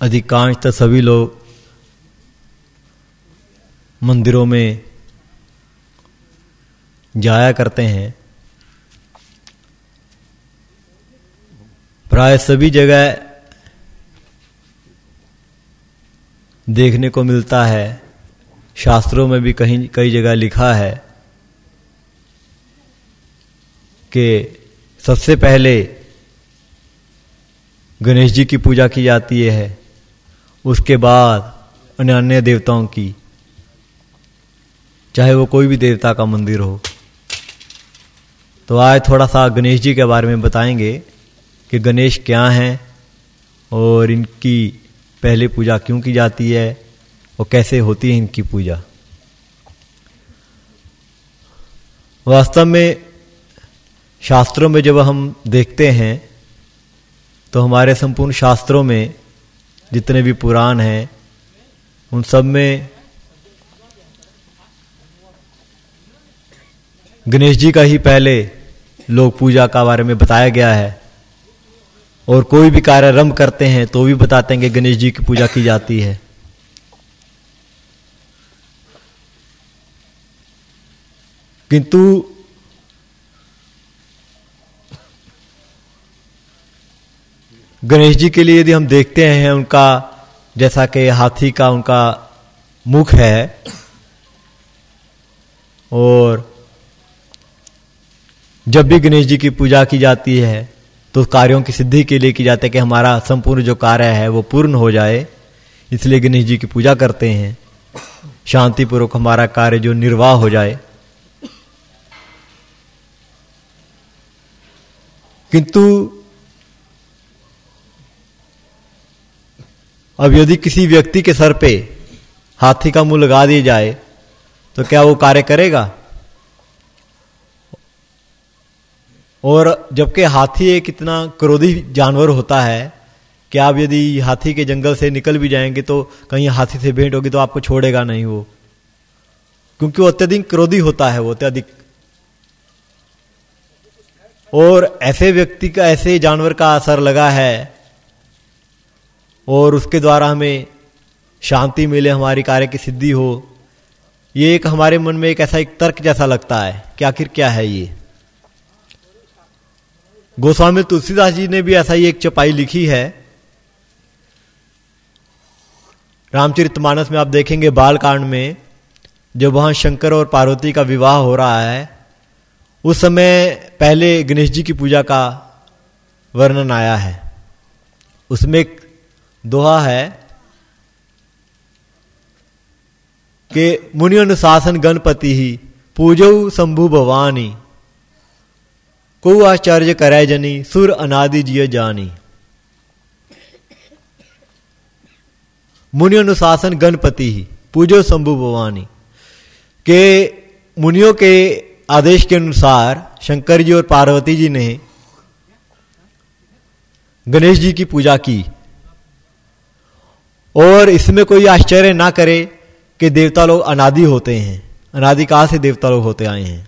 ادھکانش سبھی لوگ مندروں میں جایا کرتے ہیں پرائے سبھی جگہ دیکھنے کو ملتا ہے شاستروں میں بھی کہیں کئی جگہ لکھا ہے کہ سب سے پہلے گنیش جی کی پوجا کی جاتی ہے اس کے بعد انیانوے دیوتاؤں کی، چاہے وہ کوئی بھی دیوتا کا مندر ہو۔ تو آج تھوڑا سا گنیش جی کے بارے میں بتائیں گے کہ گنیش کیا ہیں اور ان کی پہلے پوجا کیوں کی جاتی ہے اور کیسے ہوتی ہے ان کی پوجا۔ واستو میں شاستروں میں جب ہم دیکھتے ہیں تو ہمارے سمپورن شاستروں میں جتنے بھی پران ہیں، ان سب میں گنیش جی کا ہی پہلے لوگ پوجا کا بارے میں بتایا گیا ہے۔ اور کوئی بھی کاریہ رم کرتے ہیں تو بھی بتاتے ہیں کہ گنیش جی کی پوجا کی جاتی ہے۔ کنتو گنیش جی کے لیے یدی ہم دیکھتے ہیں ان کا، جیسا کہ ہاتھی کا ان کا مکھ ہے۔ اور جب بھی گنیش جی کی پوجا کی جاتی ہے، تو کاریوں کی سدھی کے لیے کی جاتی ہے کہ ہمارا سمپورن جو کاریہ ہے، وہ پورن ہو جائے۔ اس لیے گنیش جی کی پوجا کرتے ہیں۔ شانتی پورک ہمارا کاریہ جو نرواہ ہو جائے۔ کنتو اب یدی کسی ویکتی کے سر پہ ہاتھی کا منہ لگا دیا جائے تو کیا وہ کاریہ کرے گا؟ اور جبکہ ہاتھی ایک اتنا کرودھی جانور ہوتا ہے کہ آپ یدی ہاتھی کے جنگل سے نکل بھی جائیں گے تو کہیں ہاتھی سے بھیٹ ہوگی تو آپ کو چھوڑے گا نہیں وہ۔ کیونکہ وہ اتیہدک کرودھی ہوتا ہے وہ اتیہدک اور ایسے ویکتی کا ایسے جانور کا اثر لگا ہے اور اس کے دوارا ہمیں شانتی ملے، ہماری کاریہ کی سدھی ہو۔ یہ ایک ہمارے من میں ایک ایسا ایک ترک جیسا لگتا ہے کہ آخر کیا ہے یہ؟ گوسوامی تلسی داس جی نے بھی ایسا ہی ایک چپائی لکھی ہے۔ رام چرت مانس میں آپ دیکھیں گے بال کانڈ میں، جب وہاں شنکر اور پاروتی کا وواہ ہو رہا ہے، اس سمے پہلے گنیش جی کی پوجا کا ورنن آیا ہے۔ اس میں ایک دعا ہے کہ منی انوشاسن گنپتی ہی، پوجو سمبھو بھوانی۔ کو آشچرج کرے جنی، سر انادی جی جانی۔ منی انوشاسن گنپتی ہی، پوجو سمبھو بھوانی۔ کہ منیوں کے آدیش کے انوسار شنکر جی اور پاروتی جی نے گنیش جی کی پوجا کی۔ اور اس میں کوئی آشچر نہ کرے کہ دیوتا لوگ انادی ہوتے ہیں۔ انادی کہاں سے دیوتا لوگ ہوتے آئے ہیں؟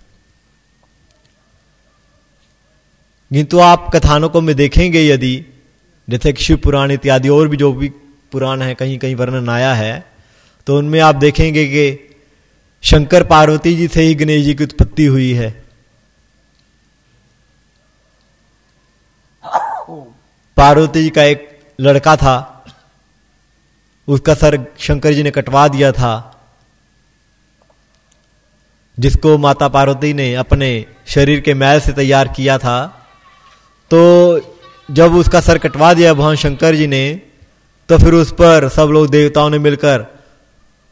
گنتو آپ کتھانکوں میں دیکھیں گے یدی، جیسے شیو پران اتیادی اور بھی جو بھی پران ہے کہیں کہیں ورنن آیا ہے۔ تو ان میں آپ دیکھیں گے کہ شنکر پاروتی جی سے ہی گنیش جی کی اتپتی ہوئی ہے۔ پاروتی جی کا ایک لڑکا تھا۔ اس کا سر شنکر جی نے کٹوا دیا تھا، جس کو ماتا پاروتی نے اپنے شریر کے میل سے تیار کیا تھا، تو جب اس کا سر کٹوا دیا بھگوان شنکر جی نے، تو پھر اس پر سب لوگ دیوتاؤں نے مل کر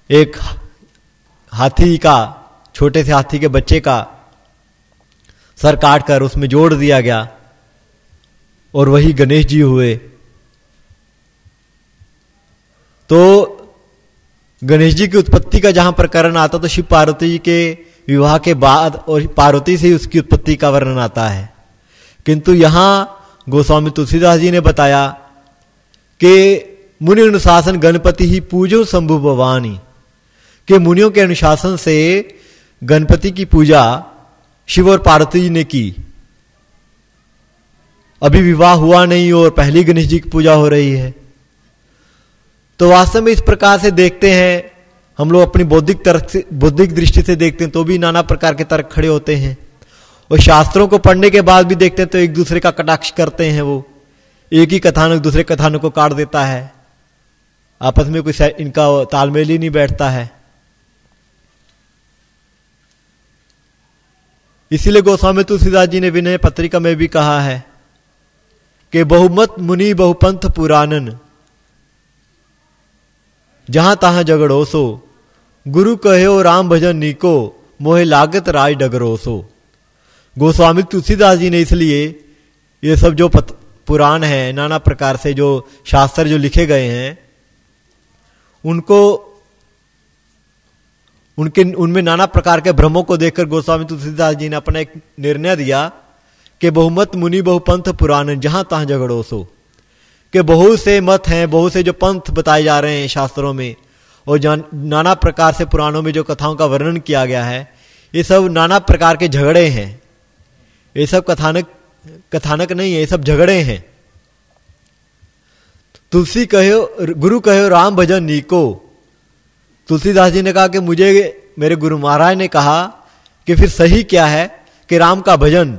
ایک ہاتھی کا، چھوٹے سے ہاتھی کے بچے کا سر کاٹ کر اس میں جوڑ دیا گیا، اور وہی گنیش جی ہوئے۔ تو گنیش جی کی اتپتی کا جہاں پرکرن آتا تو شیو پاروتی جی کے وواہ کے بعد اور پاروتی سے اس کی اتپتی کا ورنن آتا ہے۔ کنتو یہاں گوسوامی تلسی داس جی نے بتایا کہ منی انوشاسن گنپتی ہی پوجو سمبھو بھوانی۔ کہ منیوں کے انوشاسن سے گنپتی کی پوجا شیو اور پاروتی جی نے کی۔ ابھی وواہ ہوا نہیں اور پہلی گنیش جی کی پوجا ہو رہی ہے۔ تو واستو میں اس پرکار سے دیکھتے ہیں، ہم لوگ اپنی بودھک ترک سے، بودھک درشٹی سے دیکھتے ہیں تو بھی نانا پرکار کے ترک کھڑے ہوتے ہیں۔ اور شاستروں کو پڑھنے کے بعد بھی دیکھتے ہیں تو ایک دوسرے کا کٹاکش کرتے ہیں وہ۔ ایک ہی کتھانک دوسرے کتھانک کو کاٹ دیتا ہے۔ آپس میں کچھ ان کا تال میل ہی نہیں بیٹھتا ہے۔ اسی لیے گوسوامی تلسی داس جی نے ونئے پتریکا میں بھی کہا ہے کہ بہومت منی بہوپنتھ پورانن۔ جہاں تہاں جھگڑو سو گرو کہام بجن نکو موہے لاگت راج ڈگروسو گوسومی تلسی داس جی نے اس لیے یہ سب جو پتہ پورا ہیں نانا پرکار سے جو شاستر جو لکھے گئے ہیں ان کو ان کے ان میں نانا پرکار کے برموں کو دیکھ کر گوسوامی تلسی داس جی نے اپنا ایک نر دیا کہ بہ مت منی بہ پنتھ پورا جہاں تہاں جھگڑو سو کہ بہت سے مت ہیں، بہت سے جو پنتھ بتائے جا رہے ہیں شاستروں میں، اور جان نانا پرکار سے پرانوں میں جو کتھاؤں کا ورنن کیا گیا ہے، یہ سب نانا پرکار کے جھگڑے ہیں۔ یہ سب کتھانک کتھانک نہیں ہے یہ سب جھگڑے ہیں۔ تلسی کہو، گرو کہو، رام بھجن نیکو۔ تلسی داس جی نے کہا کہ مجھے میرے گرو مہاراج نے کہا کہ پھر صحیح کیا ہے کہ رام کا بھجن۔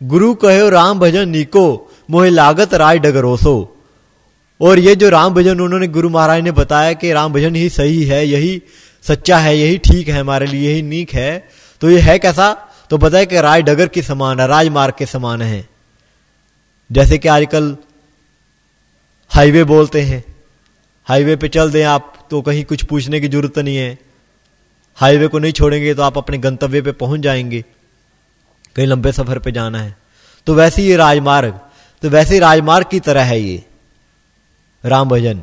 گرو کہو، رام بھجن نیکو موہ لاگت رائے ڈگروسو۔ اور یہ جو رام بھجن انہوں نے گرو مہاراج نے بتایا کہ رام بھجن ہی صحیح ہے، یہی سچا ہے، یہی ٹھیک ہے ہمارے لیے، یہی نیک ہے، تو یہ ہے کیسا؟ تو بتایا کہ رائے ڈگر کے سمان ہے، راج مارگ کے سمان ہے جیسے کہ آج کل ہائی وے بولتے ہیں، ہائی وے پہ چل دیں آپ تو کہیں کچھ پوچھنے کی ضرورت نہیں ہے۔ ہائی وے کو نہیں چھوڑیں گے تو آپ اپنے گنتویہ پہ پہنچ جائیں گے۔ کہیں لمبے سفر پہ جانا ہے۔ تو ویسے یہ راج مارگ، تو ویسے راج مارگ کی طرح ہے یہ۔ رام بھجن۔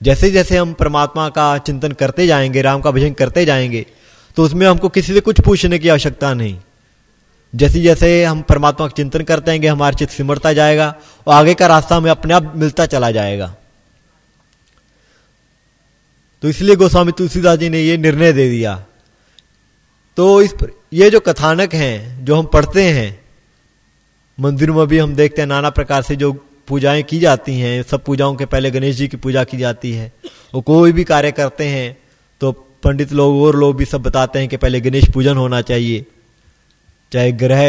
جیسے جیسے ہم پرماتما کا چنتن کرتے جائیں گے، رام کا بھجن کرتے جائیں گے، تو اس میں ہم کو کسی سے کچھ پوچھنے کی آوشکتا نہیں۔ جیسے جیسے ہم پرماتما کا چنتن کرتے ہیں گے ہمارا چت سمرتا جائے گا اور آگے کا راستہ ہمیں اپنے آپ ملتا چلا جائے گا۔ تو اس لیے گوسوامی تلسی داس جی نے یہ نرنے دے دیا۔ تو اس پر یہ جو کتھانک ہیں جو ہم پڑھتے ہیں، مندروں میں بھی ہم دیکھتے ہیں، نانا پرکار سے جو پوجائیں کی جاتی ہیں، سب پوجاؤں کے پہلے گنیش جی کی پوجا کی جاتی ہے۔ وہ کوئی بھی کاریہ کرتے ہیں تو پنڈت لوگ، اور لوگ بھی سب بتاتے ہیں کہ پہلے گنیش پوجن ہونا چاہیے۔ چاہے گرہ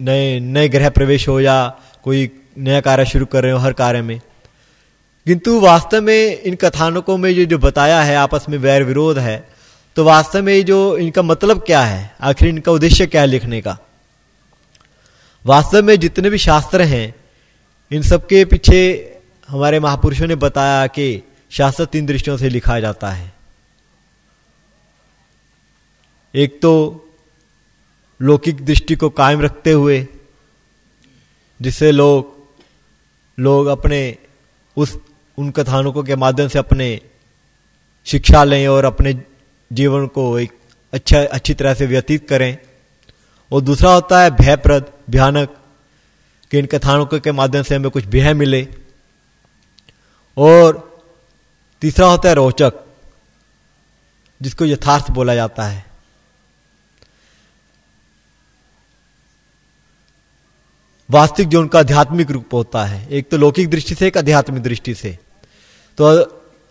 نئے نئے گرہ پرویش ہو یا کوئی نیا کاریہ شروع کر رہے ہو ہر کاریہ میں۔ کنتو واسطو میں ان کتھانکوں میں یہ جو بتایا ہے، آپس میں ویر ورودھ ہے، تو واستو میں جو ان کا مطلب کیا ہے، آخر ان کا ادیشیہ کیا ہے لکھنے کا؟ واستو میں جتنے بھی شاستر ہیں ان سب کے پیچھے ہمارے مہاپرشوں نے بتایا کہ شاست تین درشٹیوں سے لکھا جاتا ہے۔ ایک تو لوکک دشٹی کو قائم رکھتے ہوئے، جس سے لوگ لوگ اپنے اس ان کتھانوں کے مادھیم سے اپنے شکشا لیں اور اپنے جیون کو ایک اچھا اچھی طرح سے ویتیت کریں۔ اور دوسرا ہوتا ہے بھے پرد بھیانک کہ ان کتھانوں کے مادھیم سے ہمیں کچھ بہ ملے۔ اور تیسرا ہوتا ہے روچک، جس کو یتھارتھ بولا جاتا ہے۔ واستک جو ان کا ادھیاتمک روپ ہوتا ہے، ایک تو لوکک درشٹی سے، ایک ادھیاتمک درشٹی سے۔ تو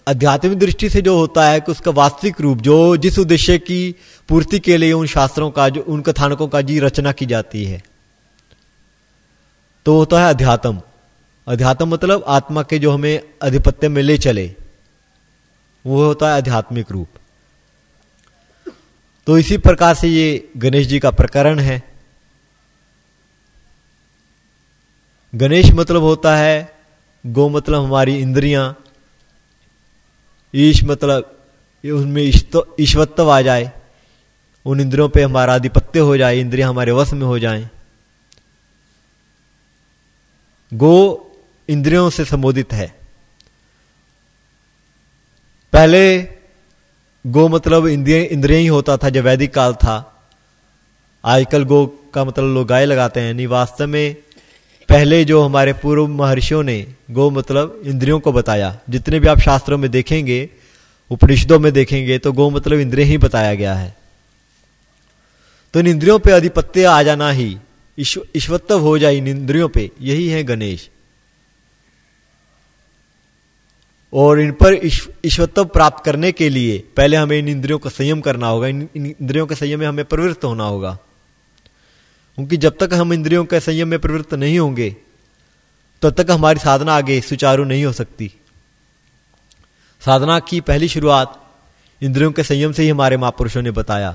ادھیاتمک درشٹی سے جو ہوتا ہے کہ اس کا واستک روپ، جو جس ادیشیہ کی پورتی کے لیے ان شاستروں کا، جو ان کتھانکوں کا جی رچنا کی جاتی ہے۔ تو ہوتا ہے ادھیاتم۔ ادھیاتم مطلب آتما کے جو ہمیں ادھپتیہ میں لے چلے۔ وہ ہوتا ہے آدھیاتمک روپ۔ تو اسی پرکار سے یہ گنیش جی کا پرکرن ہے۔ گنیش مطلب ہوتا ہے گو مطلب ہماری اندریاں۔ ایش مطلب ان میں ایشوتو آ جائے۔ ان اندروں پہ ہمارا آدھپتیہ ہو جائے، اندریاں ہمارے وس میں ہو جائیں۔ گو اندریوں سے سمبودت ہے۔ پہلے گو مطلب اندریاں ہی ہوتا تھا جب ویدک کال تھا۔ آج کل گو کا مطلب لوگ گائے لگاتے ہیں یعنی نہیں واستو میں پہلے جو ہمارے پورو مہرشوں نے گو مطلب اندریوں کو بتایا، جتنے بھی آپ شاستروں میں دیکھیں گے، اپنشدوں میں دیکھیں گے، تو گو مطلب اندریاں ہی بتایا گیا ہے۔ تو ان اندریوں پہ ادھیپتیہ آ جانا ہی اشوتو ہو جائی نندریوں پہ۔ یہی ہیں گنیش۔ اور ان پر ایشوتو پراپت کرنے کے لیے پہلے ہمیں ان اندریوں کا سیم کرنا ہوگا۔ ان اندریوں کے سیم میں ہمیں پروت ہونا ہوگا۔ کیونکہ جب تک ہم اندریوں کے سیم میں پروت نہیں ہوں گے، تب تک ہماری سادھنا آگے سچارو نہیں ہو سکتی۔ سادھنا کی پہلی شروعات اندریوں کے سیم سے ہی ہمارے مہاپرشوں نے بتایا۔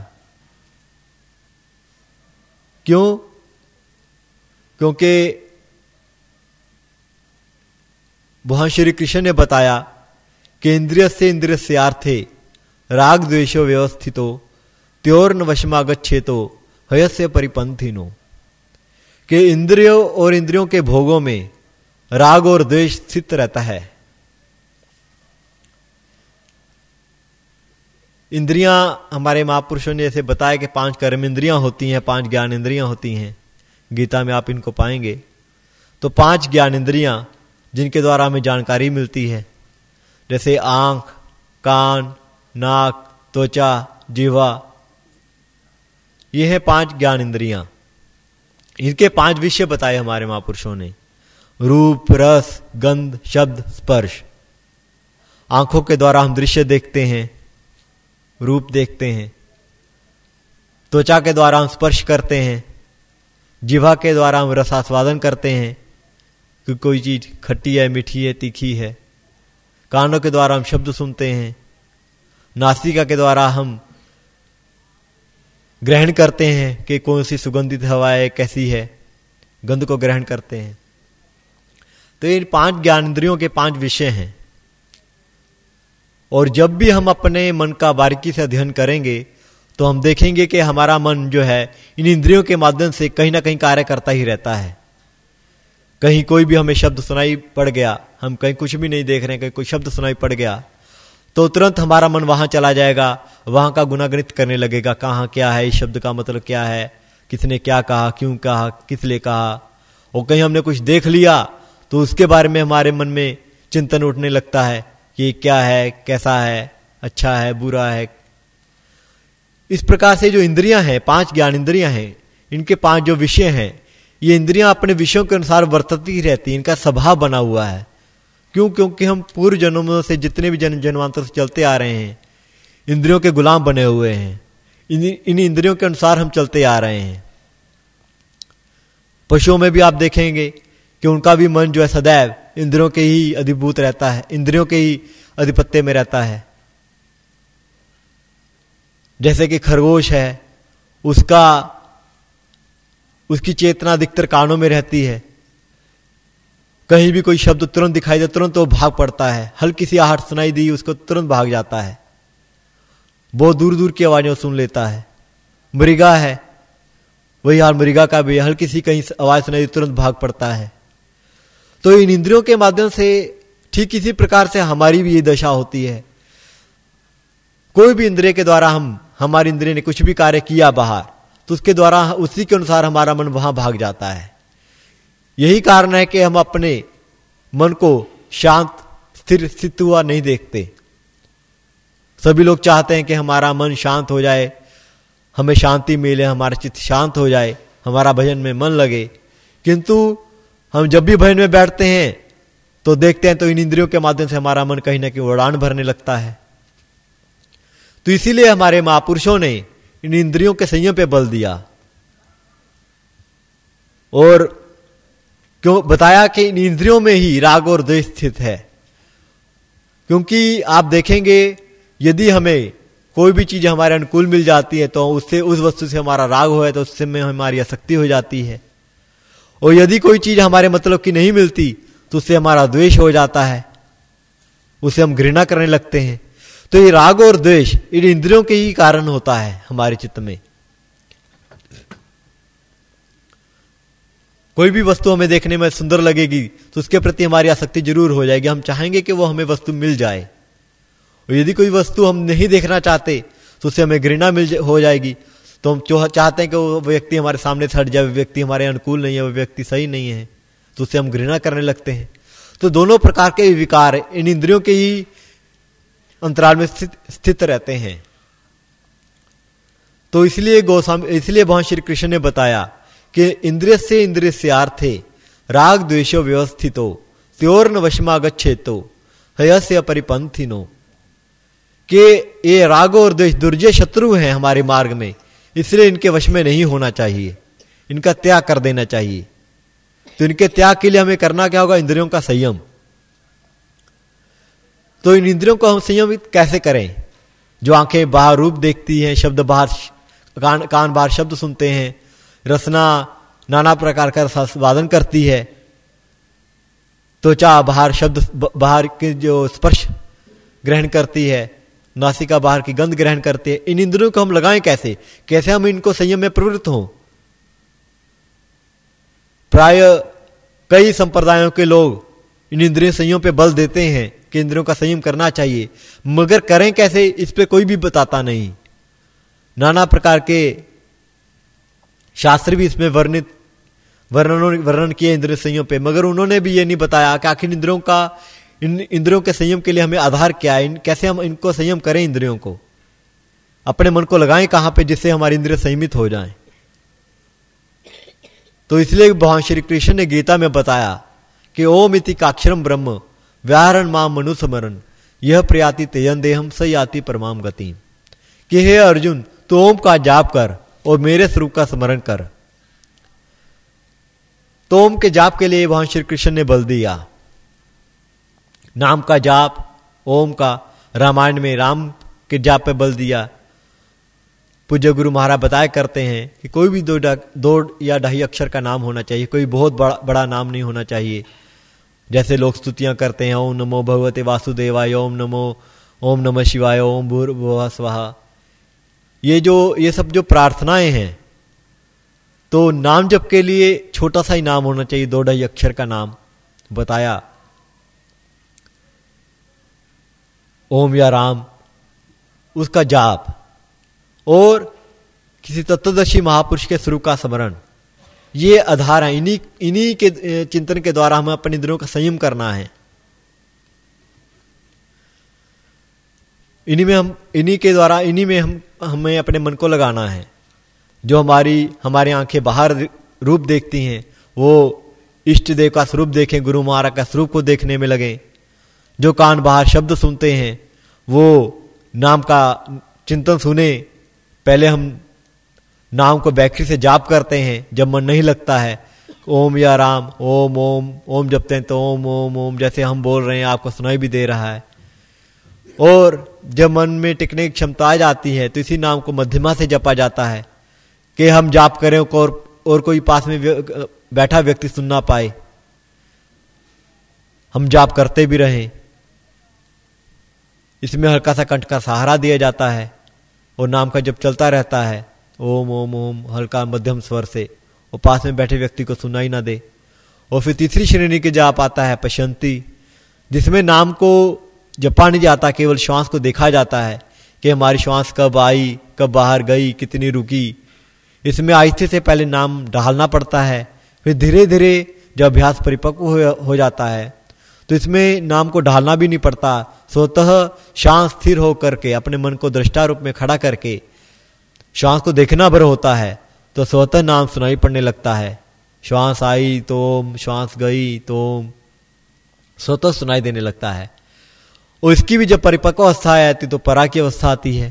کیوں؟ کیونکہ وہاں شری کرشن نے بتایا کہ اندر سے اندر سے آرتھے راگ دوشو ویوستھتو تیور وشماگچے تو ہیت سے پریپنتھی نو کہ اندریوں اور اندریوں کے بھوگوں میں راگ اور دوش ستھ رہتا ہے۔ اندریاں ہمارے مہاپروشوں نے ایسے بتایا کہ پانچ کرم اندریاں ہوتی ہیں، پانچ گیان اندریاں ہوتی ہیں۔ گیتا میں آپ ان کو پائیں گے۔ تو پانچ گیان جن کے دوارا ہمیں جانکاری ملتی ہے، جیسے آنکھ، کان، ناک توچا جیوا۔ یہ ہیں پانچ گیان ان کے پانچ وشے بتائے ہمارے مہاپروشوں نے۔ روپ، رس، گند، شبد اسپرش آنکھوں کے دوارا ہم دشیہ دیکھتے ہیں، روپ دیکھتے ہیں۔ توچا کے دوارا ہم اسپرش کرتے ہیں۔ جیوا کے دوارا ہم رساسوادن کرتے ہیں کہ کوئی چیز کھٹی ہے، میٹھی ہے، تیکھی ہے۔ کانوں کے دوارا ہم شبد سنتے ہیں۔ ناسکا کے دوارا ہم گرہن کرتے ہیں کہ کون سی سگندت ہوا ہے، کیسی ہے۔ گند کو گرہن کرتے ہیں۔ تو یہ پانچ گیان اندروں کے پانچ وشے ہیں۔ اور جب بھی ہم اپنے من کا باریکی سے ادھین کریں گے تو ہم دیکھیں گے کہ ہمارا من جو ہے، ان اندروں کے مادھیم سے کہیں نہ کہیں کاریہ کرتا ہی رہتا ہے۔ کہیں کوئی بھی ہمیں شبد سنائی پڑ گیا، ہم کہیں کچھ بھی نہیں دیکھ رہے ہیں، کہیں کوئی شبد سنائی پڑ گیا، تو ترنت ہمارا من وہاں چلا جائے گا، وہاں کا گنا گنت کرنے لگے گا، کہاں کیا ہے، اس شبد کا مطلب کیا ہے، کس نے کیا کہا، کیوں کہا، کس لیے کہا۔ اور کہیں ہم نے کچھ دیکھ لیا، تو اس کے بارے میں ہمارے من میں چنتن اٹھنے لگتا ہے کہ کیا ہے، کیسا ہے اچھا ہے، برا ہے اس پرکار سے جو اندریاں ہیں، پانچ گیان اندریاں ہیں، ان کے پانچ جو وشے ہیں، یہ اندریاں اپنے وشوں کے انسار ورتتی رہتی ہیں، ان کا سبھا بنا ہوا ہے۔ کیوں؟ کیونکہ ہم پورے جنموں سے جتنے بھی جن جنمانتر سے چلتے آ رہے ہیں، اندریوں کے غلام بنے ہوئے ہیں۔ ان اندریوں کے انسار ہم چلتے آ رہے ہیں۔ پشوؤں میں بھی آپ دیکھیں گے کہ ان کا بھی من جو ہے، سدیو اندروں کے ہی ادھیبوت رہتا ہے اندروں کے ہی ادھپتے میں رہتا ہے۔ جیسے کہ خرگوش ہے، اس کا، اس کی چیتنا ادھکتر کانوں میں رہتی ہے۔ کہیں بھی کوئی شبد ترنت دکھائی دے، ترنت وہ بھاگ پڑتا ہے۔ ہلکی سی آہٹ سنائی دی، اس کو ترنت بھاگ جاتا ہے۔ بہت دور دور کی آوازیں سن لیتا ہے۔ مرگا ہے، وہی حال مرگا کا بھی ہلکی سی کہیں آواز سنائی دی، ترنت بھاگ پڑتا ہے۔ تو ان اندروں کے مادھیم سے ٹھیک اسی پرکار سے ہماری بھی یہ دشا ہوتی ہے۔ کوئی بھی اندرے کے دوارا ہم ہماری اندرے نے کچھ بھی کاریہ کیا باہر، تو اس کے دوارا اسی کے انسار ہمارا من وہاں بھاگ جاتا ہے۔ یہی کارن ہے کہ ہم اپنے من کو شانت استھر ست ہوا نہیں دیکھتے۔ سبھی لوگ چاہتے ہیں کہ ہمارا من شانت ہو جائے، ہمیں شانتی ملے، ہمارا چت شانت ہو جائے، ہمارا بھجن میں من لگے۔ کنتو ہم جب بھی بھجن میں بیٹھتے ہیں تو دیکھتے ہیں تو ان اندروں کے مادھیم سے ہمارا من کہیں نہ کہیں اڑان بھرنے لگتا ہے۔ تو اسی لیے ہمارے مہاپروشوں نے ان اندروں کے سیم پہ بل دیا۔ اور کیوں بتایا کہ ان اندروں میں ہی راگ اور دیش استھت ہے۔ کیونکہ آپ دیکھیں گے، یدی ہمیں کوئی بھی چیز ہمارے انکول مل جاتی ہے تو اس سے، اس وستو سے ہمارا راگ ہو ہے تو اس سے میں، ہماری آسکتی ہو جاتی ہے۔ اور یدی کوئی چیز ہمارے مطلب کی نہیں ملتی تو اس سے ہمارا دویش ہو جاتا ہے۔ اسے ہم گھرنا کرنے لگتے ہیں۔ تو یہ راگ اور دویش ان اندروں کے ہی کارن ہوتا ہے ہمارے چت میں۔ کوئی بھی وستو ہمیں دیکھنے میں سندر لگے گی، تو اس کے پرتی ہماری آسکتی ضرور ہو جائے گی۔ ہم چاہیں گے کہ وہ ہمیں وستو مل جائے۔ اور یدی کوئی وستو ہم نہیں دیکھنا چاہتے، تو اس سے ہمیں گرنا مل ہو جائے گی۔ تو ہم چاہتے ہیں کہ وہ ویکتی ہمارے سامنے سے ہٹ جائے، وہ ویکتی ہمارے انکول نہیں ہے، وہ ویکتی صحیح نہیں ہے۔ تو اسے ہم گرنا کرنے لگتے ہیں۔ تو دونوں پرکار کے وکار ان اندروں کے ہی انترال میں ستھ رہتے ہیں۔ تو اس لیے گوسام اس لیے وہاں شری کرشن نے بتایا کہ اندر سے اندر تھے، راگ دشو ویوستھتو تیورن وشما گچھیتو ہیس پریپنتھی نو کہ یہ راگ اور دیش درجے شترو ہیں ہمارے مارگ میں، اس لیے ان کے وش میں نہیں ہونا چاہیے۔ ان کا تیاگ کر دینا چاہیے۔ تو ان کے تیاگ کے لیے ہمیں کرنا کیا ہوگا؟ اندروں کا سیم۔ تو ان اندروں کو ہم سیمت کیسے کریں؟ جو آنکھیں باہر روپ دیکھتی ہیں، شبد باہر کان کان باہر شبد سنتے ہیں، رسنا نانا پرکار کا وادن کرتی ہے توچا باہر شبد باہر کے جو اسپرش گرہن کرتی ہے ناسکا باہر کی گند گرہن کرتے ہیں ان اندروں کو ہم لگائیں کیسے؟ کیسے ہم ان کو سیم میں پروت ہوں؟ پرائے کئی سمپردایوں کے لوگ ان اندریہ سیوں پہ بل دیتے ہیں کیندروں کا سیم کرنا چاہیے۔ مگر کریں کیسے؟ اس پہ کوئی بھی بتاتا نہیں۔ نانا پرکار کے شاستر بھی اس میں ورنت ورنوں ورنن کیے اندر سیوں پہ۔ مگر انہوں نے بھی یہ نہیں بتایا کہ آخر اندروں کا ان اندروں کے سیم کے لیے ہمیں آدھار کیا ہے۔ کیسے ہم ان کو سیم کریں اندروں کو؟ اپنے من کو لگائیں کہاں پہ جس سے ہمارے اندر سیمت ہو جائیں۔ تو اس لیے بھگوان شری کرشن نے گیتا میں بتایا کہ اوم اتی کاکشرم برہم۔ وارن مام منسمرن یہ پریاتی تیم سیاتی پرمام گتی کہ ہے ارجن، تو جاپ کر اور میرے سروپ کا سمرن کر۔ جاپ کے لیے وہاں شری کشن نے بل دیا۔ نام کا جاپ، اوم کا رامائن میں رام کے جاپ پہ بل دیا۔ پوجا گرو مہاراج بتایا کرتے ہیں کہ کوئی بھی دوڑ یا دہی اکثر کا نام ہونا چاہیے، کوئی بہت بڑا نام نہیں ہونا چاہیے۔ جیسے لوگ ستیاں کرتے ہیں، اوم نمو بھگوتے واسودیوائے، اوم نمو، اوم نمہ شیوائے، اوم بھور بھوا سواہا۔ یہ جو، یہ سب جو پرارتھنائیں ہیں، تو نام جب کے لیے چھوٹا سا ہی نام ہونا چاہیے دو ڈھائی اکشر کا نام۔ بتایا۔ اوم یا رام، اس کا جاپ۔ اور کسی تتدشی مہاپرش کے سرو کا سمرن۔ یہ آدھار ہیں انہی انہی کے چنتن کے دوارا ہمیں اپنے دلوں کا سیم کرنا ہے۔ انہی میں ہم انہی کے دوارا انہی میں ہم ہمیں اپنے من کو لگانا ہے۔ جو ہماری ہماری آنکھیں باہر روپ دیکھتی ہیں، وہ اشٹ دیو کا سروپ دیکھیں، گرو مہارا کا سروپ کو دیکھنے میں لگیں۔ جو کان باہر شبد سنتے ہیں، وہ نام کا چنتن سنیں۔ پہلے ہم نام کو بیکری سے جاپ کرتے ہیں جب من نہیں لگتا ہے۔ اوم یا رام، اوم اوم اوم جپتے ہیں تو اوم اوم اوم جیسے ہم بول رہے ہیں، آپ کو سنائی بھی دے رہا ہے۔ اور جب من میں ٹکنے کی چھمتا آ جاتی ہے تو اسی نام کو مدھیما سے جپا جاتا ہے کہ ہم جاپ کریں اور اور کوئی پاس میں بیٹھا ویکتی سننا پائے۔ ہم جاپ کرتے بھی رہیں۔ اس میں ہلکا سا کنٹ کا سہارا دیا جاتا ہے اور نام کا جب چلتا رہتا ہے اوم اوم اوم، ہلکا مدھم سور سے۔ اور پاس میں بیٹھے ویکتی کو سنا ہی نہ دے۔ اور پھر تیسری شرینی کے جاپ آتا ہے پشنتی، جس میں نام کو جپا نہیں جاتا، کیول شواس کو دیکھا جاتا ہے کہ ہماری شواس کب آئی، کب باہر گئی، کتنی رکی۔ اس میں آہستہ سے پہلے نام ڈھالنا پڑتا ہے، پھر دھیرے دھیرے جب ابھیاس پریپکو ہو جاتا ہے۔ تو اس میں نام کو ڈھالنا بھی نہیں پڑتا، سوتہ شانت ستھر ہو کر کے، اپنے من کو درشٹا روپ میں کھڑا کر کے۔ شوانس کو دیکھنا بھر ہوتا ہے تو سوتح نام سنائی پڑنے لگتا ہے۔ شوانس آئی توم شوانس گئی توم سوتح سنائی دینے لگتا ہے۔ اور اس کی بھی جب پریپکو اوستھا آتی تو پرا کی اوستھا آتی ہے۔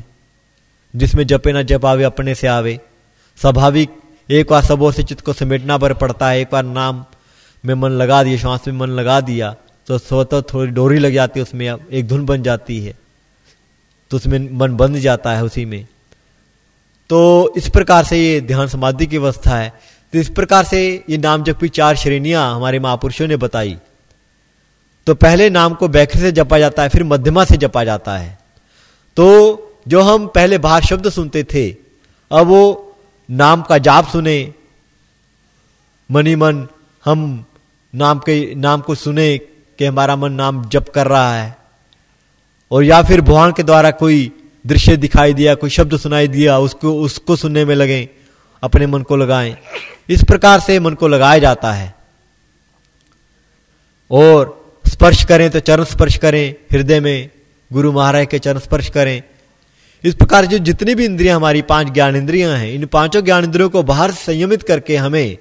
جس میں جپے نہ جپ آوے، اپنے سے آوے۔ سواوک ایک بار سبو سے چت کو سمیٹنا بھر پڑتا ہے۔ ایک بار نام میں من لگا دیا شوانس میں من لگا دیا، تو سوتح تھوڑی ڈوری لگ جاتی ہے، اس میں ایک دھن بن جاتی ہے۔ تو اس میں من بند جاتا ہے اسی میں۔ تو اس پرکار سے یہ دھیان سمادھی کی وسطہ ہے۔ تو اس پرکار سے یہ نام جب بھی چار شرینیاں ہمارے مہاپرشوں نے بتائی۔ تو پہلے نام کو بیکری سے جپا جاتا ہے، پھر مدھما سے جپا جاتا ہے۔ تو جو ہم پہلے باہر شبد سنتے تھے، اب وہ نام کا جاپ سنیں۔ منی من، ہم نام کے، نام کو سنیں کہ ہمارا من نام جپ کر رہا ہے۔ اور یا پھر بھوان کے دوارا کوئی درش دکھائی دیا، کوئی شبد سنائی دیا، اس کو اس کو سننے میں لگیں، اپنے من کو لگائیں۔ اس پرکار سے من کو لگایا جاتا ہے۔ اور اسپرش کریں تو چرن اسپرش کریں، ہردے میں گرو مہاراج کے چرن سپرش کریں۔ اس پرکار جو جتنی بھی اندریاں ہماری پانچ گیان اندریاں ہیں، ان پانچوں گیان اندروں کو باہر سیمت کر کے ہمیں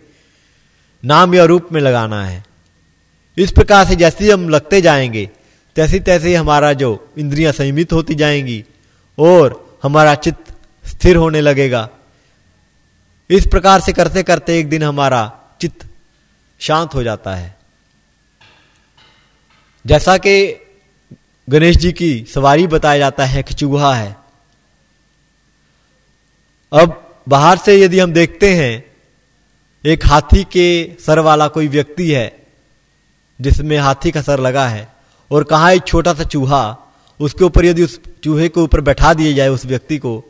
نام یا روپ میں لگانا ہے۔ اس پرکار سے جیسے ہم لگتے جائیں گے، تیسے تیسے ہمارا جو اندریاں سیمت ہوتی جائیں گی۔ اور ہمارا چت ستھر ہونے لگے گا۔ اس پرکار سے کرتے کرتے ایک دن ہمارا چت شانت ہو جاتا ہے۔ جیسا کہ گنیش جی کی سواری بتایا جاتا ہے کہ چوہا ہے۔ اب باہر سے یدی ہم دیکھتے ہیں، ایک ہاتھی کے سر والا کوئی ویکتی ہے، جس میں ہاتھی کا سر لگا ہے، اور کہاں ایک چھوٹا سا چوہا اس کے اوپر یدی اس چوہے کے اوپر بیٹھا دیے جائے اس ویکتی کو،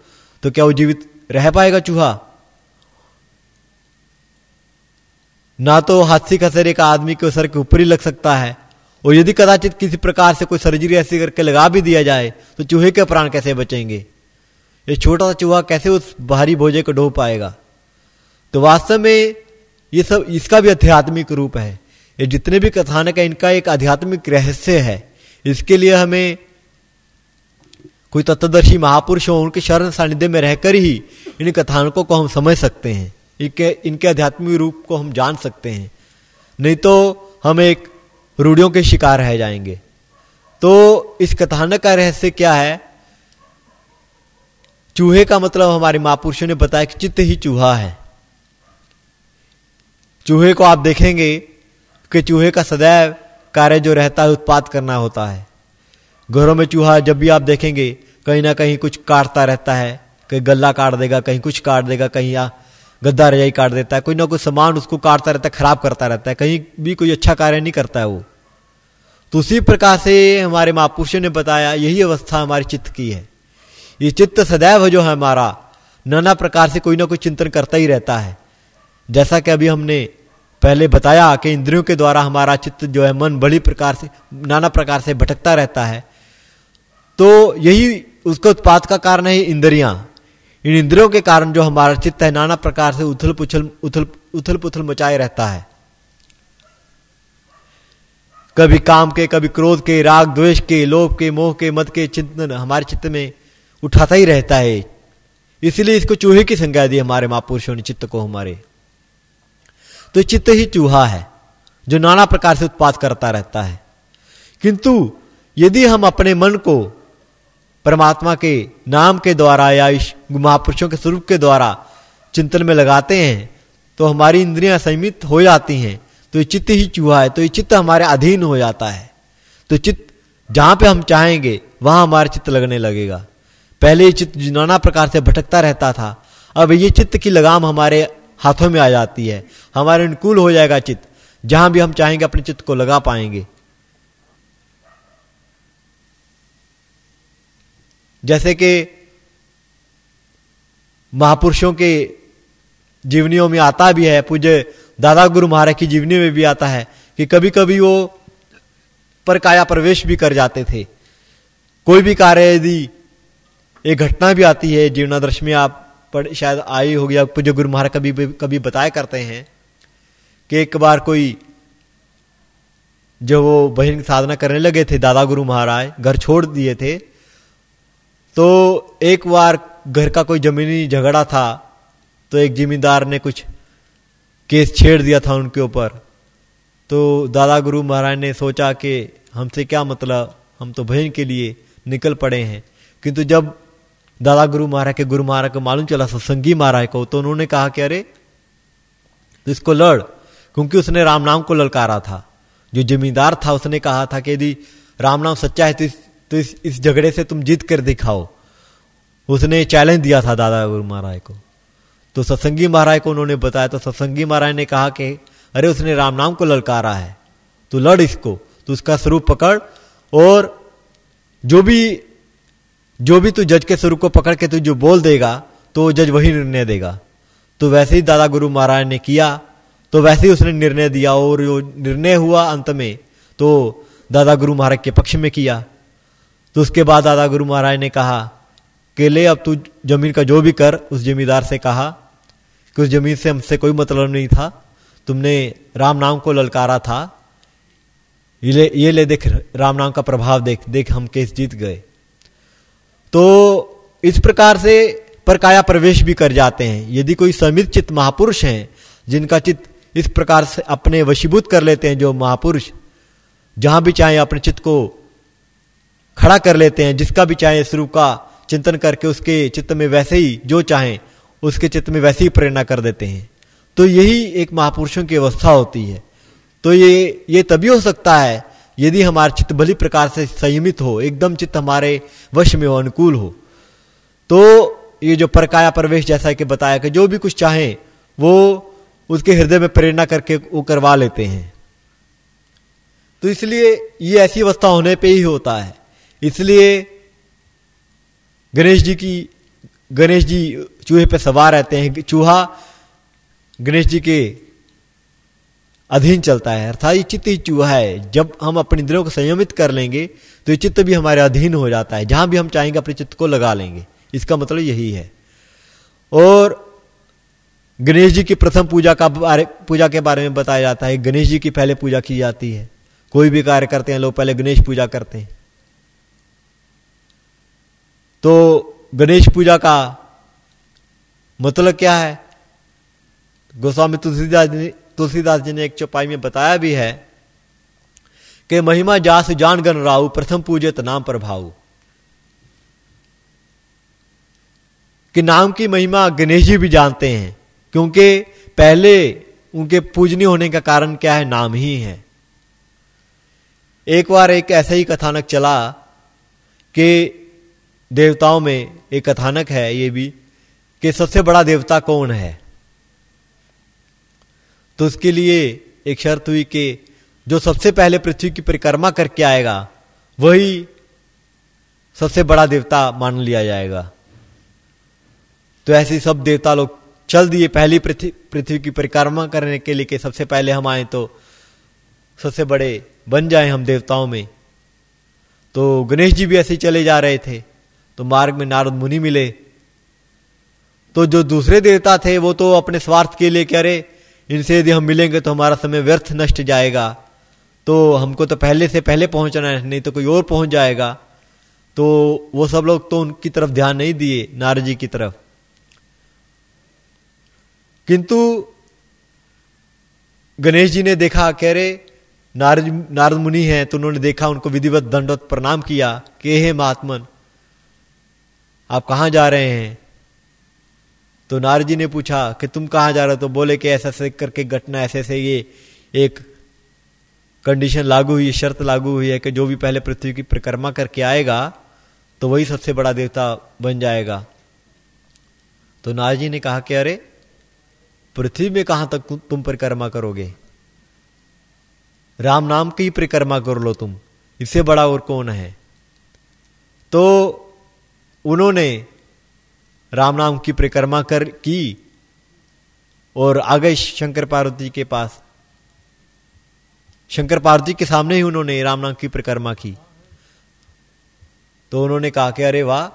تو کیا وہ جیوت رہ پائے گا چوہا؟ نہ تو ہاتھی کسر ایک آدمی کے سر کے اوپر ہی لگ سکتا ہے۔ اور یدی کداچت کسی پرکار سے کوئی سرجری ایسی کر کے لگا بھی دیا جائے، تو چوہے کے پران کیسے بچیں گے؟ یہ چھوٹا سا چوہا کیسے اس بھاری بوجھے کو ڈھو پائے گا؟ تو واستو میں یہ سب، اس کا بھی آدھیاتمک روپ ہے۔ یہ جتنے بھی کتھانک ہے ان کا ایک ادھیاتمک رہسیہ ہے۔ اس کے لیے ہمیں کوئی تتدرشی مہاپرش ہو، ان کے شرن ساندھے میں رہ کر ہی ان کتھانکوں کو ہم سمجھ سکتے ہیں، ان کے، ان آدھیاتمک روپ کو ہم جان سکتے ہیں۔ نہیں تو ہم ایک روڑیوں کے شکار رہ جائیں گے۔ تو اس کتھانک کا رہسیہ کیا ہے؟ چوہے کا مطلب ہمارے مہاپرشوں نے بتایا کہ چت ہی چوہا ہے۔ چوہے کو آپ دیکھیں گے کہ چوہے کا سدیو کاریہ جو رہتا ہے اتپاد کرنا ہوتا ہے۔ گھروں میں چوہا جب بھی آپ دیکھیں گے، کہیں نہ کہیں کچھ کاٹتا رہتا ہے کہیں گلا کاٹ دے گا، کہیں کچھ کاٹ دے گا، کہیں گدا رجائی کاٹ دیتا ہے، کوئی نہ کوئی سامان اس کو کاٹتا رہتا ہے، خراب کرتا رہتا ہے، کہیں بھی کوئی اچھا کاریہ نہیں کرتا ہے وہ۔ تو اسی پرکار سے ہمارے ماپوشوں نے بتایا، یہی اوستھا ہماری چت کی ہے۔ یہ چت سدیو ہے جو ہے ہمارا، نانا پرکار سے کوئی نہ کوئی چنتن کرتا ہی رہتا ہے۔ جیسا کہ ابھی ہم نے پہلے بتایا کہ اندروں کے دوارا ہمارا چت جو ہے، من بڑی پرکار سے، نانا پرکار سے بھٹکتا رہتا ہے۔ تو یہی اس کا اتپاد کا کارن ہے اندریاں۔ ان اندروں کے کارن جو ہمارا چت ہے، نانا پرکار سے اتھل پچھل، اتھل اتھل پتھل مچائے رہتا ہے۔ کبھی کام کے، کبھی کرودھ کے، راگ، دوش کے، لوپ کے، موہ کے مت کے چنتن ہمارے چت میں اٹھاتا ہی رہتا ہے۔ اسی لیے اس کو چوہے کی سنگا دی ہمارے ماں پورشوں نے چت کو ہمارے۔ تو چت ہی چوہا ہے، جو نانا پرکار سے اتپاد کرتا رہتا ہے۔ کنتو، یدی ہم اپنے من کو پرماتما کے نام کے دوارا یا مہاپرشوں کے سروپ کے دوارا چنتن میں لگاتے ہیں، تو ہماری اندریاں سیمت ہو جاتی ہیں۔ تو یہ چت ہی چوہا ہے، تو یہ چت ہمارے ادھین ہو جاتا ہے۔ تو چت جہاں پہ ہم چاہیں گے، وہاں ہمارا چت لگنے لگے گا۔ پہلے یہ چت نانا پرکار سے بھٹکتا رہتا تھا، اب یہ چت کی لگام ہمارے ہاتھوں میں آ جاتی ہے۔ ہمارے انکول ہو جائے گا چت، جہاں بھی ہم چاہیں گے اپنے چت کو لگا پائیں گے۔ جیسے کہ مہاپرشوں کے جیونیوں میں آتا بھی ہے، پوجے دادا گرو مہاراج کی جیونی میں بھی آتا ہے کہ کبھی کبھی وہ پر کایا پرویش بھی کر جاتے تھے۔ کوئی بھی کاریہ یدی ایک گھٹنا بھی آتی ہے، جیونادرش میں آپ پر شاید آئی ہوگی گیا پوجے گرو مہاراج کبھی کبھی بتایا کرتے ہیں کہ ایک بار کوئی جو وہ بہن سادھنا کرنے لگے تھے، دادا گرو مہاراج، گھر چھوڑ دیے تھے۔ تو ایک بار گھر کا کوئی زمینی جھگڑا تھا تو ایک زمیندار نے کچھ کیس چھیڑ دیا تھا ان کے اوپر۔ تو دادا گرو مہاراج نے سوچا کہ ہم سے کیا مطلب؟ ہم تو بہن کے لیے نکل پڑے ہیں۔ کنتو جب دادا گرو مہاراج کے گرو مہاراج کو معلوم چلا ستسنگی مہاراج کو، تو انہوں نے کہا کہ ارے اس کو لڑ۔ کیونکہ اس نے رام نام کو للکارا تھا۔ جو زمیندار تھا، اس نے کہا تھا کہ یدی رام نام سچا ہے تو اس تو اس اس جھگڑے سے تم جیت کر دکھاؤ۔ اس نے چیلنج دیا تھا دادا گرو مہاراج کو۔ تو ستسنگی مہاراج کو انہوں نے بتایا، تو ستسنگی مہاراج نے کہا کہ ارے اس نے رام نام کو للکارا ہے، تو لڑ اس کو۔ تو اس کا سروپ پکڑ اور جو بھی جو بھی تو جج کے سروپ کو پکڑ کے تو جو بول دے گا، تو جج وہی نرنے دے گا۔ تو ویسے ہی دادا گرو مہاراج نے کیا، تو ویسے ہی اس نے نرنے دیا اور جو نرنے ہوا انت میں، تو دادا گرو مہاراج کے پکش میں کیا۔ تو اس کے بعد دادا گرو مہاراج نے کہا کہ لے، اب تو زمین کا جو بھی کر، اس زمیندار سے کہا کہ اس زمین سے ہم سے کوئی مطلب نہیں تھا۔ تم نے رام نام کو للکارا تھا۔ یہ لے یہ لے دیکھ، رام نام کا پربھاؤ دیکھ دیکھ ہم کیس جیت گئے۔ تو اس پرکار سے پرکایا پرویش بھی کر جاتے ہیں۔ یدی کوئی سمت چت مہاپرش ہیں، جن کا چت اس پرکار سے اپنے وشیبوت کر لیتے ہیں جو مہاپرش جہاں بھی چاہیں اپنے چت کو کھڑا کر لیتے ہیں، جس کا بھی چاہیں اس روپ کا چنتن کر کے اس کے چت میں ویسے ہی جو چاہیں اس کے چت میں ویسے ہی پریرنا کر دیتے ہیں۔ تو یہی ایک مہاپروشوں کی اوستھا ہوتی ہے۔ تو یہ یہ تبھی ہو سکتا ہے یدی ہمارا چت بلی پرکار سے سیمت ہو، ایک دم چت ہمارے وش میں ہو انکول ہو۔ تو یہ جو پرکایا پرویش جیسا کہ بتایا کہ جو بھی کچھ چاہیں، وہ اس کے ہردے میں پریرنا کر کے وہ کروا لیتے ہیں۔ تو اس لیے یہ ایسی اوستھا ہونے پہ ہی ہوتا ہے۔ اس لیے گنیش جی کی گنیش جی چوہے پہ سوار رہتے ہیں چوہا گنیش جی کے ادھین چلتا ہے۔ ارتھات یہ چت ہی چوہا ہے۔ جب ہم اپنی دلوں کو سیمت کر لیں گے تو یہ چت بھی ہمارے ادھین ہو جاتا ہے۔ جہاں بھی ہم چاہیں گے اپنے چت کو لگا لیں گے۔ اس کا مطلب یہی ہے۔ اور گنیش جی کی پرتھم پوجا کا پوجا کے بارے میں بتایا جاتا ہے۔ گنیش جی کی پہلے پوجا کی جاتی ہے۔ کوئی بھی کاریہ کرتے ہیں، لوگ پہلے گنیش پوجا کرتے ہیں۔ تو گنیش پوجا کا مطلب کیا ہے؟ گوسوامی تلسی داس جی تلسی داس جی نے ایک چوپائی میں بتایا بھی ہے کہ مہیما جاس جان گن راؤ پرتھم پوجے نام پر بھاؤ۔ کہ نام کی مہیما گنیش جی بھی جانتے ہیں، کیونکہ پہلے ان کے پوجنی ہونے کا کارن کیا ہے؟ نام ہی ہے ایک بار ایک ایسا ہی کتھانک چلا کہ دیوتاؤں میں ایک کتھانک ہے یہ بھی کہ سب سے بڑا دیوتا کون ہے؟ تو اس کے لیے ایک شرط ہوئی کہ جو سب سے پہلے پرتھوی کی پریکرما کر کے آئے گا، وہی سب سے بڑا دیوتا مان لیا جائے گا۔ تو ایسے سب دیوتا لوگ چل دیے پہلی پرتھوی کی پریکرما کرنے کے لیے کہ سب سے پہلے ہم آئے تو سب سے بڑے بن جائیں ہم دیوتاؤں میں۔ تو گنیش جی بھی ایسے چلے جا رہے تھے۔ تو مارگ میں نارد منی ملے۔ تو جو دوسرے دیوتا تھے وہ تو اپنے سوارتھ کے لیے کہہ رہے، ان سے یدی ہم ملیں گے تو ہمارا سمے ویرتھ نشٹ جائے گا۔ تو ہم کو تو پہلے سے پہلے پہنچنا ہے، نہیں تو کوئی اور پہنچ جائے گا۔ تو وہ سب لوگ تو ان کی طرف دھیان نہیں دیے، نارد جی کی طرف۔ کنتو گنیش جی نے دیکھا، کہہ رہے، نارد نارد منی ہیں، تو انہوں نے دیکھا، ان کو ودیوت دنڈوت پرنام کیا، کہ ہے مہاتمن آپ کہاں جا رہے ہیں؟ تو نار جی نے پوچھا کہ تم کہاں جا رہے تو بولے کہ ایسا سے کر کے گٹنا ایسے سے یہ ایک کنڈیشن لاگو ہوئی شرط لاگو ہوئی ہے کہ جو بھی پہلے پرتھوی کی پرکرما کر کے آئے گا، تو وہی سب سے بڑا دیوتا بن جائے گا۔ تو نار جی نے کہا کہ ارے، پرتھوی میں کہاں تک تم پرکرما کرو گے؟ رام نام کی پرکرما کر لو تم، اس سے بڑا اور کون ہے؟ تو انہوں نے رام نام کی پریکرما کر کی اور آگے شنکر پاروتی کے پاس شنکر پاروتی کے سامنے ہی انہوں نے رام نام کی پریکرما کی۔ تو انہوں نے کہا کہ ارے واہ،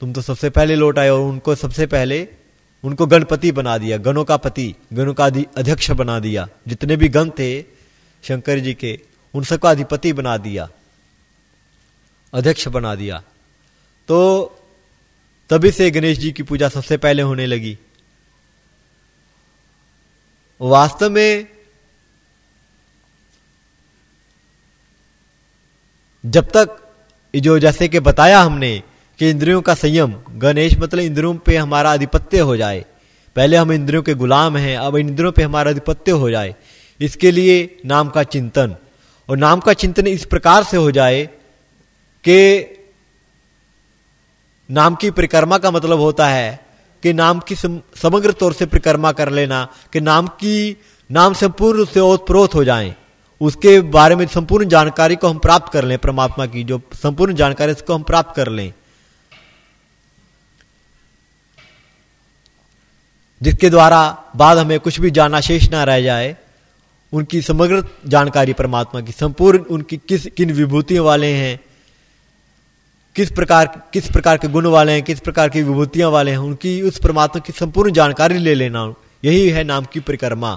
تم تو سب سے پہلے لوٹ آئے اور ان کو سب سے پہلے ان کو گنپتی بنا دیا، گنوں کا پتی، گنوں کا ادھیش بنا دیا۔ جتنے بھی گن تھے شنکر جی کے، ان سب کا ادھیپتی بنا دیا ادھیش بنا دیا۔ تو تبھی سے گنیش جی کی پوجا سب سے پہلے ہونے لگی۔ واستو میں جب تک جو جیسے کہ بتایا ہم نے کہ اندروں کا سیم، گنیش مطلب اندروں پہ ہمارا ادھپتیہ ہو جائے۔ پہلے ہم اندروں کے غلام ہیں، اب اندروں پہ ہمارا ادھپتیہ ہو جائے۔ اس کے لیے نام کا چنتن۔ اور نام کا چنتن اس پرکار سے ہو جائے کہ نام کی پریکرما کا مطلب ہوتا ہے کہ نام کی سمگر طور سے پریکرما کر لینا، کہ نام کی نام سمپورن سے اوت پروت ہو جائیں۔ اس کے بارے میں سمپورن جانکاری کو ہم پراپت کر لیں، پرماتما کی، جو سمپورن جانکاری اس کو ہم پراپت کر لیں۔ جس کے دوارا بعد ہمیں کچھ بھی جانا شیش نہ رہ جائے، ان کی سمگر جانکاری پرماتما کی، سمپورن ان کی کس کن وبھوتیوں والے ہیں کس پرکار کس پرکار کے گن والے ہیں، کس پرکار کی وبھوتیاں والے ہیں، ان کی اس پرماتما کی سمپورن جانکاری لے لینا۔ یہی ہے نام کی پریکرما۔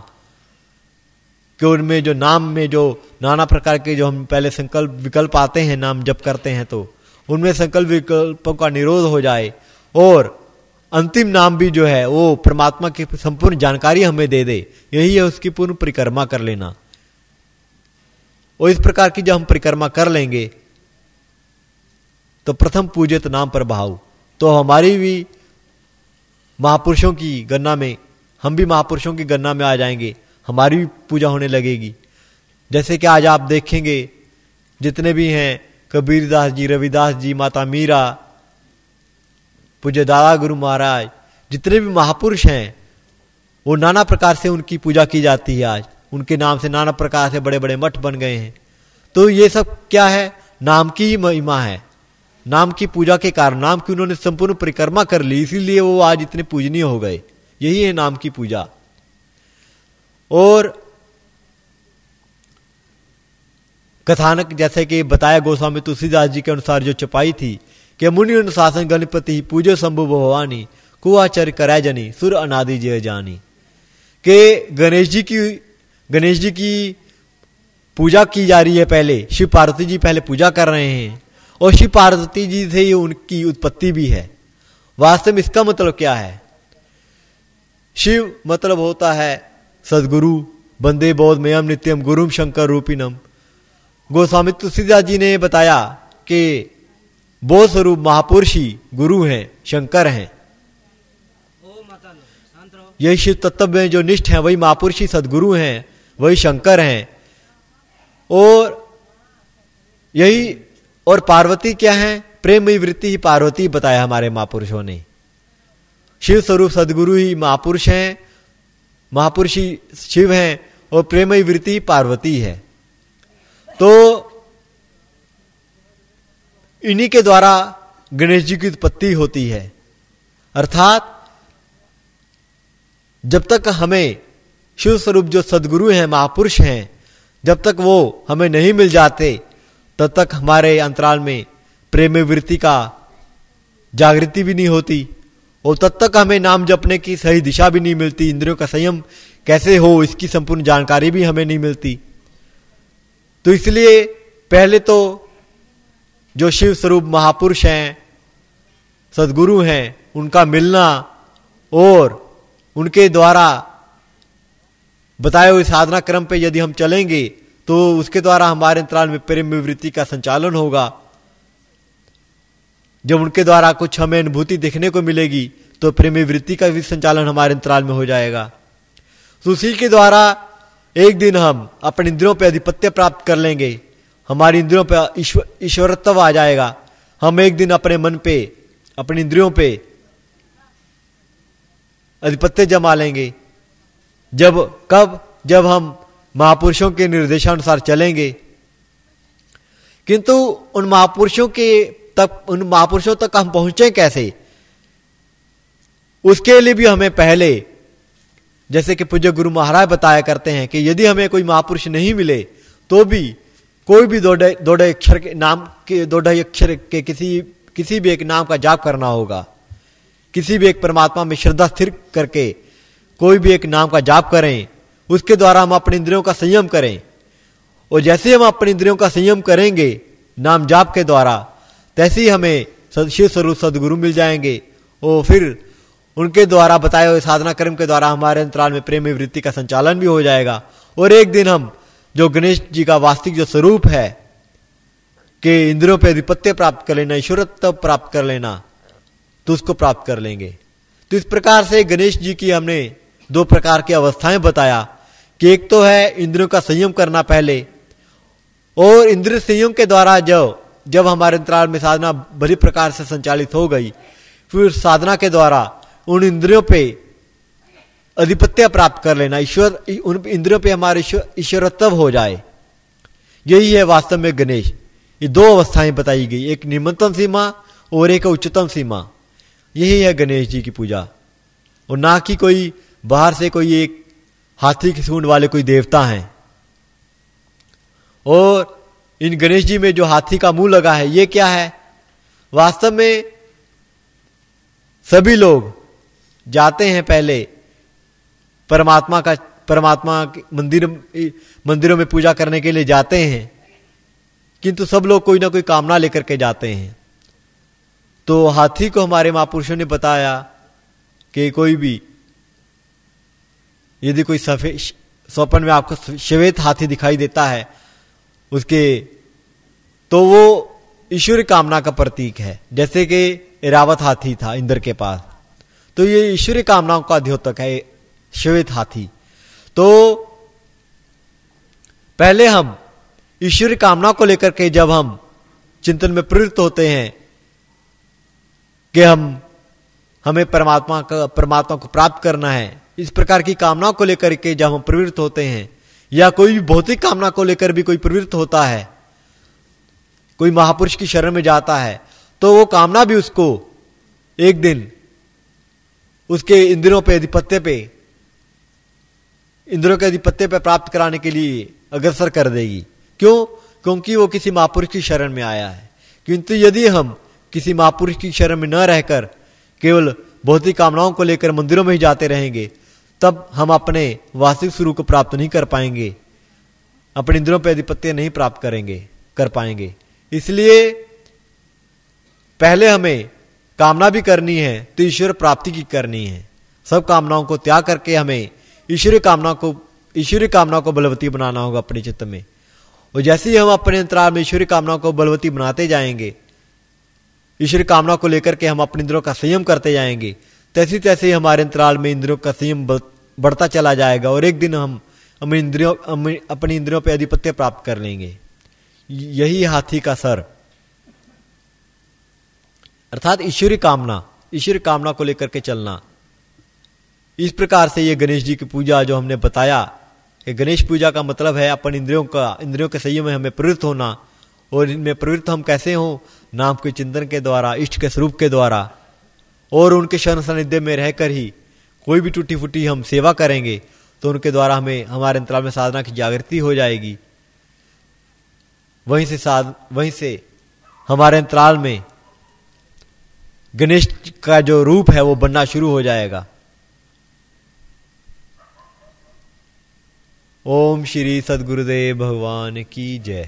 کہ ان میں جو نام میں جو نانا پرکار کے جو ہم پہلے سنکلپ وکلپ آتے ہیں، نام جب کرتے ہیں تو، ان میں سنکلپ وکلپوں کا نرودھ ہو جائے۔ اور انتم نام بھی جو ہے، وہ پرماتما کی سمپورن جانکاری ہمیں دے دے۔ یہی ہے اس کی پورن پریکرما کر لینا۔ اور اس پرکار کی جب ہم پریکرما کر لیں گے تو پرتھم پوجت نام پر بہاؤ۔ تو ہماری بھی مہاپرشوں کی گننا میں، ہم بھی مہاپرشوں کی گننا میں آ جائیں گے، ہماری بھی پوجا ہونے لگے گی۔ جیسے کہ آج آپ دیکھیں گے، جتنے بھی ہیں، کبیر داس جی روی داس جی ماتا میرا پوجے دادا گرو مہاراج، جتنے بھی مہاپرش ہیں، وہ نانا پرکار سے ان کی پوجا کی جاتی ہے آج۔ ان کے نام سے نانا پرکار سے بڑے بڑے مٹھ بن گئے ہیں۔ تو یہ سب کیا ہے؟ نام کی ہی مہما ہے۔ نام کی پوجا کے کارن، نام کی انہوں نے سمپورن پرکرما کر لی، اسی لیے وہ آج اتنے پوجنیہ ہو گئے۔ یہی ہے نام کی پوجا۔ اور کتھانک جیسے کہ بتایا گوسوامی تلسی داس جی کے انسار جو چپائی تھی کہ منی انساسن گنپتی پوجو سمبھو بھوانی کوچر کرے جنی، سر انادی جے جانی۔ کہ گنیش جی کی، گنیش جی کی پوجا کی جا رہی ہے پہلے، شیو پارتی جی پہلے پوجا کر رہے ہیں۔ اور اوشی پاروتی جی سے ہی ان کی اتپتی بھی ہے۔ واسطے میں اس کا مطلب کیا ہے؟ شیو مطلب ہوتا ہے، سدگرو، بندے بودھ میام نتیم گروم شنکر روپینم۔ گوسوامی تلسیداس جی نے بتایا کہ بودھ سوروپ مہاپرشی گرو ہیں، شنکر ہیں۔ یہ شیو تتو میں جو نشٹ ہیں، وہی مہاپرشی سدگرو ہیں، وہی شنکر ہیں۔ اور یہی اور پاروتی کیا ہے پریم وتی ہی پاروتی بتایا ہمارے مہاپرشوں نے۔ شیو سوروپ سدگرو ہی مہاپرش ہیں مہاپرش ہی شیو ہیں اور پریم وتی پاروتی ہے۔ تو انہیں کے دوارا گنیش جی کی اتپتی ہوتی ہے۔ ارتھات، جب تک ہمیں شیو سوروپ جو سدگرو ہیں مہاپرش ہیں، جب تک وہ ہمیں نہیں مل جاتے تب تک ہمارے انترال میں پریم ورتی کا جاگرتی بھی نہیں ہوتی اور تب تک ہمیں نام جپنے کی صحیح دشا بھی نہیں ملتی اندروں کا سیم کیسے ہو اس کی سمپورن جانکاری بھی ہمیں نہیں ملتی۔ تو اس لیے پہلے تو جو شیو سوروپ مہاپرش ہیں، سدگرو ہیں، ان کا ملنا اور ان کے دوارا بتائے ہوئے سادھنا کرم پہ یدی ہم چلیں گے تو اس کے دوارا ہمارے انترال میں پریم ویوتی کا سنچالن ہوگا۔ جب ان کے دوارا کچھ ہمیں انبھوتی دیکھنے کو ملے گی، تو پریم ویوتی کا بھی سنچالن ہمارے انترال میں ہو جائے گا۔ تو اسی کے دوارا ایک دن ہم اپنے اندروں پہ آدھپتیہ پراپت کر لیں گے۔ ہماری اندروں پہ ایشورتو آ جائے گا۔ ہم ایک دن اپنے من پہ اپنے اندروں پہ آدھپتیہ جما لیں گے۔ جب، کب؟ جب ہم مہاپرشوں کے نردیشانسار چلیں گے۔ کنتو ان مہاپرشوں کے تک، ان مہاپرشوں تک ہم پہنچیں کیسے؟ اس کے لیے بھی ہمیں پہلے، جیسے کہ پوجا گرو مہاراج بتایا کرتے ہیں کہ یدی ہمیں کوئی مہاپرش نہیں ملے، تو بھی کوئی بھی دوڑے دوڑے اکشر کے نام کے، دوڑے اکشر کے کسی کسی بھی ایک نام کا جاپ کرنا ہوگا۔ کسی بھی ایک پرماتما میں شردھا ستھر کر کے کوئی بھی ایک نام کا جاپ کریں۔ اس کے دوارا ہم اپنے اندروں کا سیم کریں۔ اور جیسے ہم اپنے اندروں کا سیم کریں گے، نام جاپ کے دوارا، تیسے ہی ہمیں شیو سروپ سدگرو مل جائیں گے۔ اور پھر ان کے دوارا بتائے ہوئے سادھنا کرم کے دوارا ہمارے انترال میں پریم وتی کا سنچالن بھی ہو جائے گا۔ اور ایک دن ہم جو گنیش جی کا واستک جو سروپ ہے، کہ اندروں پہ ادھپتیہ پراپت کر لینا، ایشورت پراپت کر لینا، تو اس کو پراپت کر لیں گے۔ تو اس پرکار سے گنیش جی کی ہم نے دو پرکار کی اوستھائیں بتایا۔ کہ ایک تو ہے اندروں کا سیم کرنا پہلے۔ اور اندر سیم کے دوارا جو جب ہمارے انترال میں سادھنا بری پرکار سے سنچالت ہو گئی، پھر سادھنا کے دوارا ان اندروں پہ ادھپتیہ پراپت کر لینا، ایشور، ان اندروں پہ ہمارے ایشورتو ہو جائے۔ یہی ہے واستو میں گنیش۔ یہ دو اوستھائیں بتائی گئی، ایک نمنتم سیما اور ایک اچتم سیما۔ یہی ہے گنیش جی کی پوجا۔ اور نہ کہ کوئی باہر سے کوئی ایک ہاتھی کی سونڈ والے کوئی دیوتا ہیں۔ اور ان گنیش جی میں جو ہاتھی کا منہ لگا ہے، یہ کیا ہے؟ واستو میں سبھی لوگ جاتے ہیں پہلے پرماتما کا، پرماتما مندر، مندروں میں پوجا کرنے کے لیے جاتے ہیں۔ کنتو سب لوگ کوئی نہ کوئی کامنا لے کر کے جاتے ہیں۔ تو ہاتھی کو ہمارے مہاپرشوں نے بتایا کہ کوئی بھی یدی کوئی صفحے سوپن میں آپ کو شویت ہاتھی دکھائی دیتا ہے، اس کے تو وہ ایشور کامنا کا پرتیک ہے، جیسے کہ اراوت ہاتھی تھا اندر کے پاس۔ تو یہ ایشور کامنا کا ادھیوتک ہے، شویت ہاتھی۔ تو پہلے ہم ایشور کامنا کو لے کر کے جب ہم چنتن میں پرت ہوتے ہیں، کہ ہم ہمیں پرماتما کا پرماتما کو پراپت کرنا ہے اس پرکار کی کامنا کو لے کر کے جب ہم پروت ہوتے ہیں، یا کوئی بھی بھوتک کامنا کو لے کر بھی کوئی پروت ہوتا ہے، کوئی مہاپرش کی شرح میں جاتا ہے، تو وہ کامنا بھی اس کو ایک دن اس کے اندروں پہ پتے پہ، اندروں کے پتے پہ پراپت کرانے کے لیے اگرسر کر دے گی۔ کیوں؟ کیونکہ وہ کسی مہاپرش کی شرح میں آیا ہے۔ کیونکہ یدی ہم کسی مہاپرش کی شرح میں نہ رہ کر، کیول بہت ہی کامناؤں کو لے کر مندروں میں ہی جاتے رہیں گے تب ہم اپنے واسک سرو کو پراپت نہیں کر پائیں گے۔ اپنے اندروں پہ آدھپتیہ نہیں پراپت کریں گے، کر پائیں گے۔ اس لیے پہلے ہمیں کامنا بھی کرنی ہے، تو ایشور پراپتی کی کرنی ہے۔ سب کامناؤں کو تیاگ کر کے ہمیں ایشوری کامنا کو ایشوری کامنا کو بلوتی بنانا ہوگا اپنے چت میں۔ اور جیسے ہی ہم اپنے انترال میں ایشوری کامنا کو بلوتی بناتے جائیں گے ایشوری کامنا کو لے کر کے ہم اپنے اندروں کا سیم کرتے جائیں گے تیسے تیسے ہمارے انترال میں اندروں کا سیم بڑھتا چلا جائے گا اور ایک دن ہم اندریوں اپنی اندروں پہ ادھپتیہ پراپت کر لیں گے۔ یہی ہاتھی کا سر۔ ارتھات ایشوری کامنا ایشوری کامنا کو لے کر کے چلنا۔ اس پرکار سے یہ گنیش جی کی پوجا جو ہم نے بتایا، کہ گنیش پوجا کا مطلب ہے اپن اندروں کا اندروں کے سیم میں ہمیں پروت ہونا اور ان میں پروت ہم کیسے ہوں؟ نام کے چندن کے دوارا اشٹ کے سروپ کے دوارا۔ اور ان کے شرن سندے میں رہ کر ہی کوئی بھی ٹوٹی پھوٹی ہم سیوا کریں گے، تو ان کے دوارا ہمیں، ہمارے انترال میں سادھنا کی جاگرتی ہو جائے گی۔ وہیں سے ساد وہیں سے ہمارے انترال میں گنیش کا جو روپ ہے وہ بننا شروع ہو جائے گا۔ اوم شری سدگردے بھگوان کی جے۔